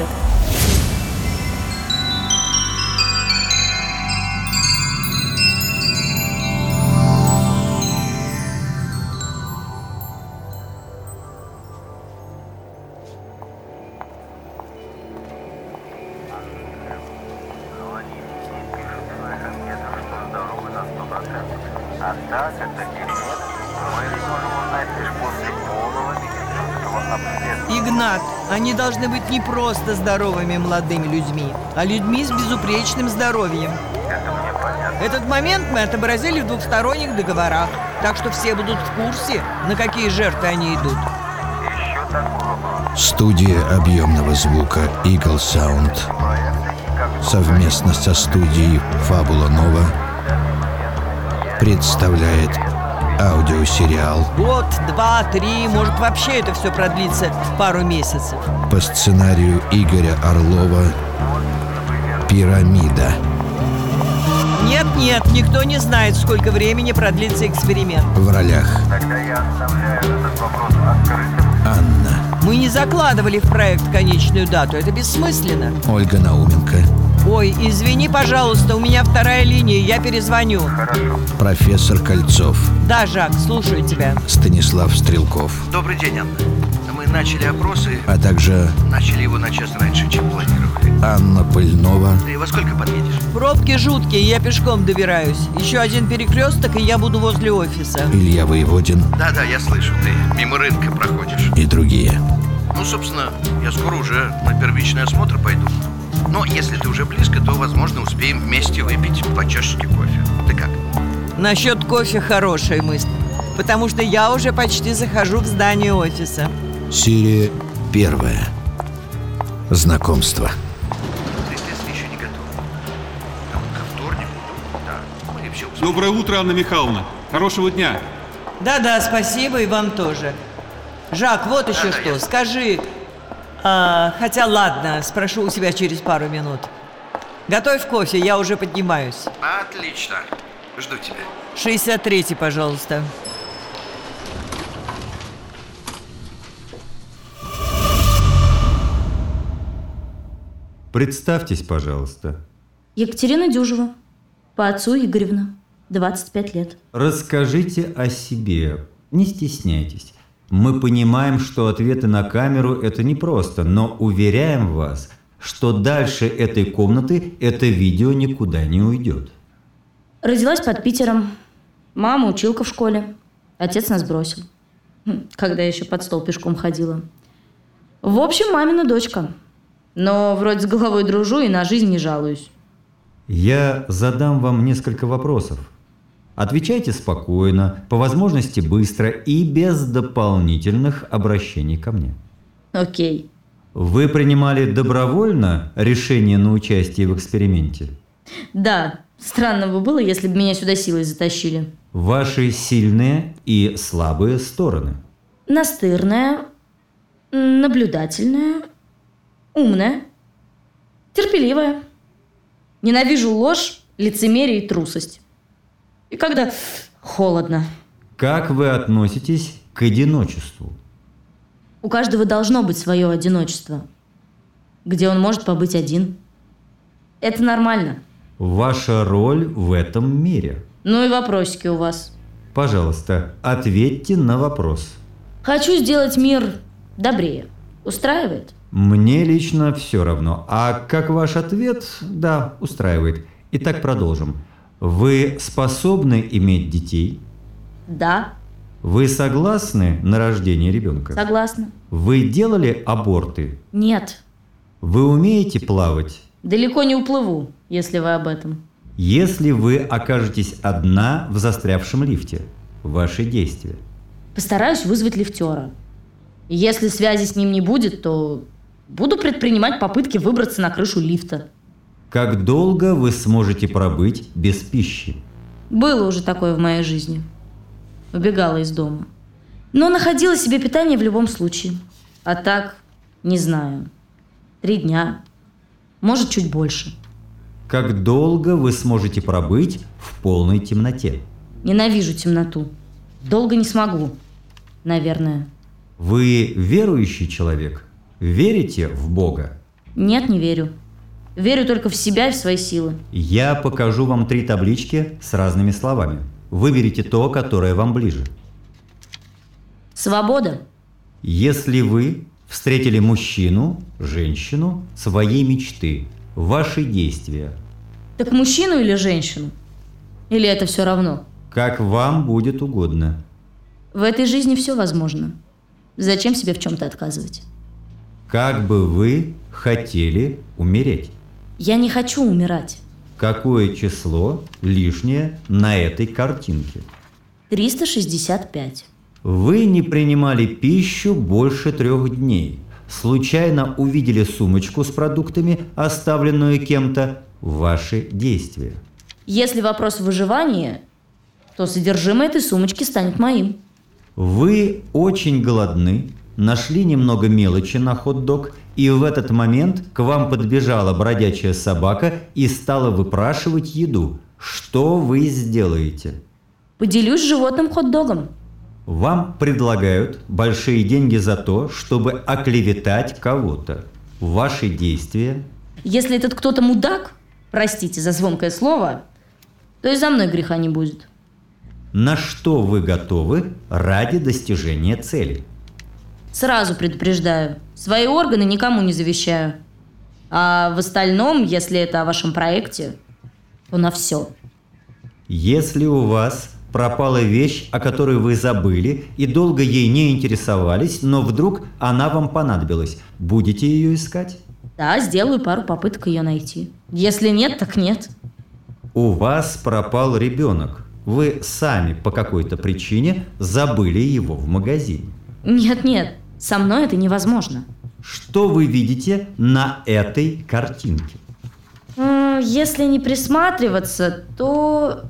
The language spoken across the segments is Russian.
дальше. А так это таких нет. Мы ведь можем узнать лишь после полного медицинского обследования. Игнат, они должны быть не просто здоровыми молодыми людьми, а людьми с безупречным здоровьем. Это мне понятно. Этот момент мы отобразили в двухсторонних договорах, так что все будут в курсе, на какие жертвы они идут. Студия объемного звука Eagle Sound совместно со студией Фабула Нова представляет аудиосериал Год, два, три, может вообще это все продлится пару месяцев. по сценарию Игоря Орлова «Пирамида». Нет-нет, никто не знает, сколько времени продлится эксперимент. В ролях Тогда я оставляю этот вопрос открытым. Анна, Мы не закладывали в проект конечную дату, это бессмысленно. Ольга Науменко, Ой, извини, пожалуйста, у меня вторая линия, я перезвоню. Хорошо. профессор Кольцов, Да, Жак, слушаю тебя. Станислав Стрелков, Добрый день, Анна. Мы начали опросы, а также начали его на час раньше, чем планировали. Анна Пыльнова, Ты во сколько подъедешь? Пробки жуткие, я пешком добираюсь. Еще один перекресток, и я буду возле офиса. Илья Воеводин Да-да, я слышу, ты мимо рынка проходишь. и другие. Ну, собственно, я скоро уже на первичный осмотр пойду. Но если ты уже близко, то, возможно, успеем вместе выпить по чашечке кофе. Ты как? Насчет кофе хорошая мысль. Потому что я уже почти захожу в здание офиса. Серия первая. Знакомство. Да, успеем. Доброе утро, Анна Михайловна. Хорошего дня. Да-да, спасибо и вам тоже. Жак, вот еще Да-да, что. я- Скажи. А, хотя ладно, спрошу у тебя через пару минут. Готовь кофе, я уже поднимаюсь. Отлично. Жду тебя. 63-й, пожалуйста. Представьтесь, пожалуйста. Екатерина Дюжева. По отцу Игоревна. 25 лет. Расскажите о себе. Не стесняйтесь. Мы понимаем, что ответы на камеру – это непросто, но уверяем вас, что дальше этой комнаты это видео никуда не уйдет. Родилась под Питером. Мама училка в школе. Отец нас бросил. Когда я еще под стол пешком ходила. В общем, мамина дочка. Но вроде с головой дружу и на жизнь не жалуюсь. Я задам вам несколько вопросов. Отвечайте спокойно, по возможности быстро и без дополнительных обращений ко мне. Окей. Вы принимали добровольно решение на участие в эксперименте? Да, странно бы было, если бы меня сюда силой затащили. Ваши сильные и слабые стороны. Настырная, наблюдательная, умная, терпеливая. Ненавижу ложь, лицемерие и трусость. И когда холодно. Как вы относитесь к одиночеству? У каждого должно быть свое одиночество, где он может побыть один. Это нормально. Ваша роль в этом мире? Ну и вопросики у вас. Пожалуйста, ответьте на вопрос. Хочу сделать мир добрее. Устраивает? Мне лично все равно. А как ваш ответ? Да, устраивает. Итак, продолжим. Вы способны иметь детей? Да, Вы согласны на рождение ребенка? согласна. Вы делали аборты? Нет, Вы умеете плавать? далеко не уплыву, если вы об этом. Если вы окажетесь одна в застрявшем лифте, ваши действия. Постараюсь вызвать лифтера. Если связи с ним не будет, то буду предпринимать попытки выбраться на крышу лифта. Как долго вы сможете пробыть без пищи? Было уже такое в моей жизни. Убегала из дома. Но находила себе питание в любом случае. А так, не знаю. Три дня. Может, чуть больше. Как долго вы сможете пробыть в полной темноте? Ненавижу темноту. Долго не смогу. Наверное. Вы верующий человек? Верите в Бога? Нет, не верю. Верю только в себя и в свои силы. Я покажу вам три таблички с разными словами. Выберите то, которое вам ближе. Свобода. Если вы встретили мужчину, женщину, своей мечты, ваши действия, Так мужчину или женщину? Или это все равно? как вам будет угодно. В этой жизни все возможно. Зачем себе в чем-то отказывать? Как бы вы хотели умереть? Я не хочу умирать. Какое число лишнее на этой картинке? 365. Вы не принимали пищу больше трех дней. Случайно увидели сумочку с продуктами, оставленную кем-то. Ваши действия. Если вопрос выживания, то содержимое этой сумочки станет моим. Вы очень голодны, нашли немного мелочи на хот-дог, и в этот момент к вам подбежала бродячая собака и стала выпрашивать еду. Что вы сделаете? Поделюсь с животным хот-догом. Вам предлагают большие деньги за то, чтобы оклеветать кого-то. Ваши действия Если этот кто-то мудак, простите за звонкое слово, то и за мной греха не будет. На что вы готовы ради достижения цели? Сразу предупреждаю, свои органы никому не завещаю. А в остальном, если это о вашем проекте, то на все. Если у вас пропала вещь, о которой вы забыли и долго ей не интересовались, но вдруг она вам понадобилась, будете ее искать? Да, сделаю пару попыток ее найти. Если нет, так нет. У вас пропал ребенок. Вы сами по какой-то причине забыли его в магазине. Нет, нет, со мной это невозможно. Что вы видите на этой картинке? Если не присматриваться, то,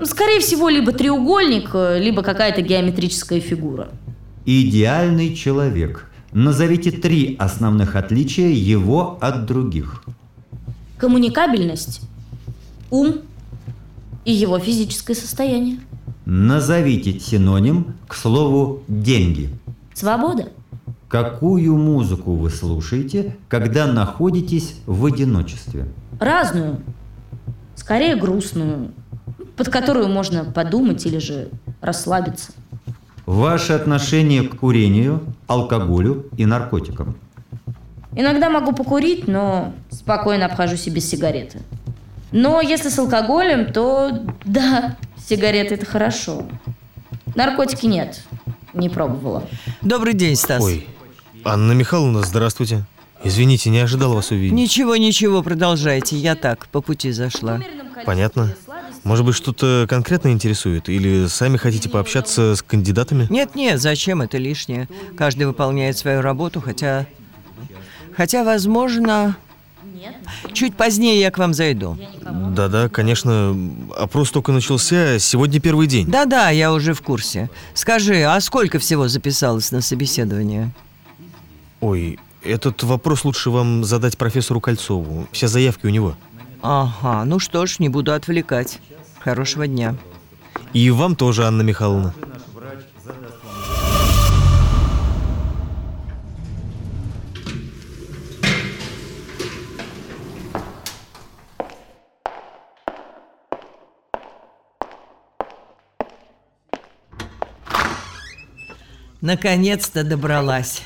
ну, скорее всего, либо треугольник, э, либо какая-то геометрическая фигура. Идеальный человек. Назовите три основных отличия его от других. Коммуникабельность, ум и его физическое состояние. Назовите синоним к слову «деньги». Свобода. Какую музыку вы слушаете, когда находитесь в одиночестве? Разную. Скорее грустную, под которую можно подумать или же расслабиться. Ваше отношение к курению, алкоголю и наркотикам. Иногда могу покурить, но спокойно обхожусь и без сигареты. Но если с алкоголем, то да, сигареты это хорошо. Наркотики нет, не пробовала. Добрый день, Стас. Ой, Анна Михайловна, здравствуйте. Извините, не ожидал вас увидеть. Ничего, ничего, продолжайте. Я так, по пути зашла. Понятно. Может быть, что-то конкретно интересует? Или сами хотите пообщаться с кандидатами? Нет-нет, зачем это лишнее? Каждый выполняет свою работу, хотя... Хотя, возможно... Чуть позднее я к вам зайду. Да-да, конечно. Опрос только начался, сегодня первый день. Да-да, я уже в курсе. Скажи, а сколько всего записалось на собеседование? Ой, этот вопрос лучше вам задать профессору Кольцову. Все заявки у него. Ага, ну что ж, не буду отвлекать. Хорошего дня. И вам тоже, Анна Михайловна. Наконец-то добралась.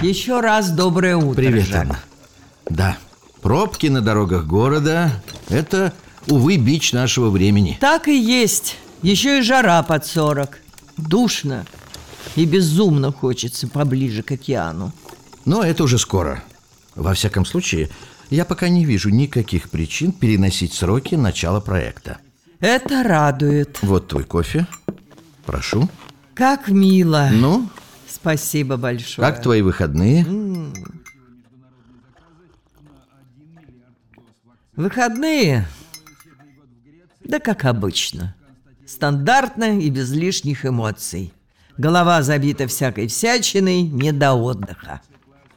Еще раз доброе утро, Привет, Жак. Анна. Да, пробки на дорогах города – это, увы, бич нашего времени. Так и есть. Еще и жара под 40. Душно. И безумно хочется поближе к океану. Но это уже скоро. Во всяком случае, я пока не вижу никаких причин переносить сроки начала проекта. Это радует. Вот твой кофе. Прошу. Как мило. Ну, Спасибо большое. как твои выходные? Выходные? Да как обычно. Стандартно и без лишних эмоций. Голова забита всякой всячиной, не до отдыха.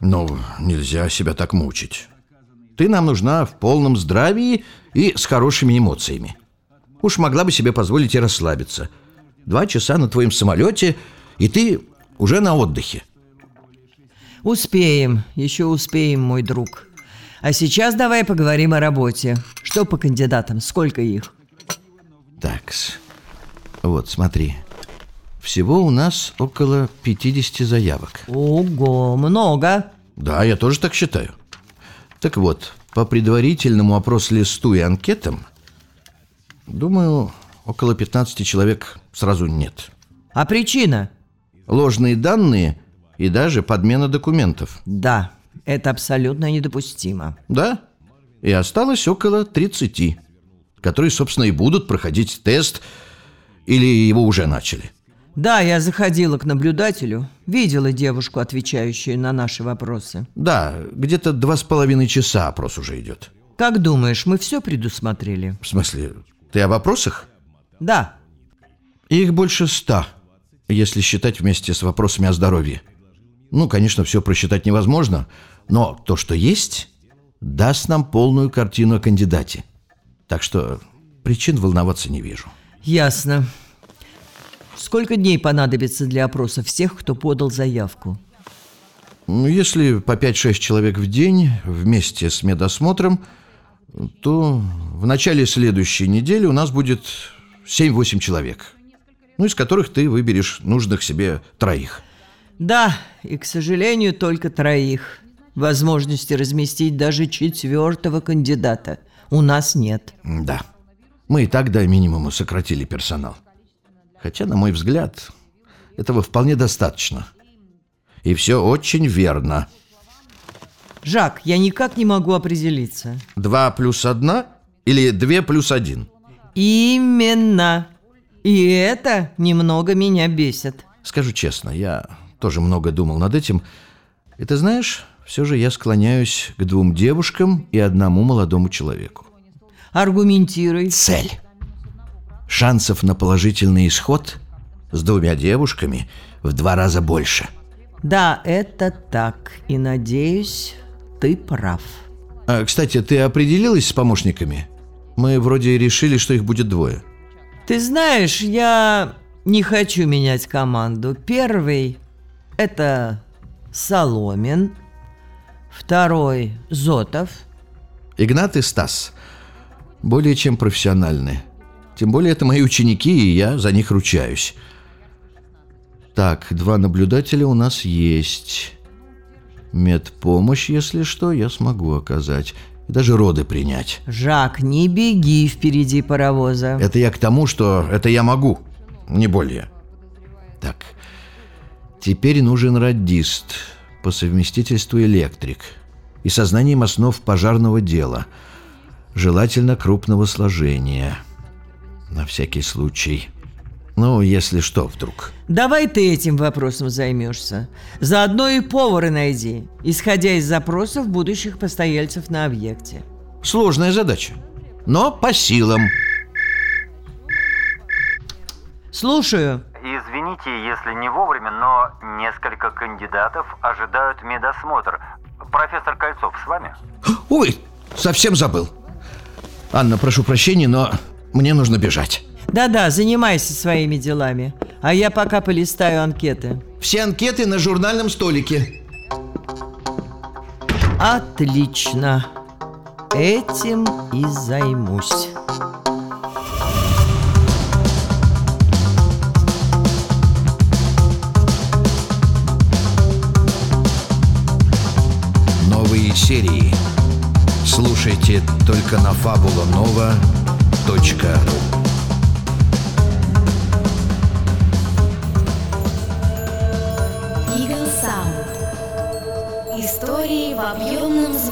Ну, нельзя себя так мучить. Ты нам нужна в полном здравии и с хорошими эмоциями. Уж могла бы себе позволить и расслабиться. Два часа на твоем самолете, и ты уже на отдыхе. Успеем, еще успеем, мой друг. А сейчас давай поговорим о работе. Что по кандидатам? Сколько их? Такс. Вот, смотри. Всего у нас около 50 заявок. Ого, много. Да, я тоже так считаю. Так вот, по предварительному опрос-листу и анкетам, думаю, около 15 человек сразу нет. А причина? Ложные данные и даже подмена документов. Да, это абсолютно недопустимо. Да? И осталось около 30, которые, собственно, и будут проходить тест, или его уже начали. Да, я заходила к наблюдателю, видела девушку, отвечающую на наши вопросы. Да, где-то два с половиной часа опрос уже идет. Как думаешь, мы все предусмотрели? В смысле, ты о вопросах? Да. Их больше ста, если считать вместе с вопросами о здоровье. Ну, конечно, все просчитать невозможно, но то, что есть, даст нам полную картину о кандидате. Так что причин волноваться не вижу. Ясно. Сколько дней понадобится для опроса всех, кто подал заявку? Ну, Если по 5-6 человек в день вместе с медосмотром, то в начале следующей недели у нас будет 7-8 человек, ну, из которых ты выберешь нужных себе троих. Да, и, к сожалению, только троих. Возможности разместить даже четвертого кандидата у нас нет. Да, мы и так до минимума сократили персонал. Хотя, на мой взгляд, этого вполне достаточно. И все очень верно. Жак, я никак не могу определиться. Два плюс одна или две плюс один? Именно. И это немного меня бесит. Скажу честно, я тоже много думал над этим. И ты знаешь, все же я склоняюсь к двум девушкам и одному молодому человеку. Аргументируй. Цель. Шансов на положительный исход с двумя девушками в два раза больше. Да, это так. И надеюсь, ты прав. А, кстати, ты определилась с помощниками? Мы вроде решили, что их будет двое. Ты знаешь, я не хочу менять команду. Первый – это Соломин. Второй – Зотов. Игнат и Стас более чем профессиональны. Тем более это мои ученики, и я за них ручаюсь. Так, два наблюдателя у нас есть. Медпомощь, если что, я смогу оказать. И даже роды принять. Жак, не беги впереди паровоза. Это я к тому, что это я могу, не более. Так, теперь нужен радист, по совместительству электрик и со знанием основ пожарного дела, желательно крупного сложения. На всякий случай. Ну, если что, вдруг. Давай ты этим вопросом займешься. Заодно и повара найди, исходя из запросов будущих постояльцев на объекте. Сложная задача, но по силам. Слушаю. Извините, если не вовремя, но несколько кандидатов ожидают медосмотр. Профессор Кольцов с вами? Ой, совсем забыл. Анна, прошу прощения, но мне нужно бежать. Да-да, занимайся своими делами. А я пока полистаю анкеты. Все анкеты на журнальном столике. Отлично. Этим и займусь. Новые серии. Слушайте только на fabulanova.ru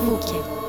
Bouquet.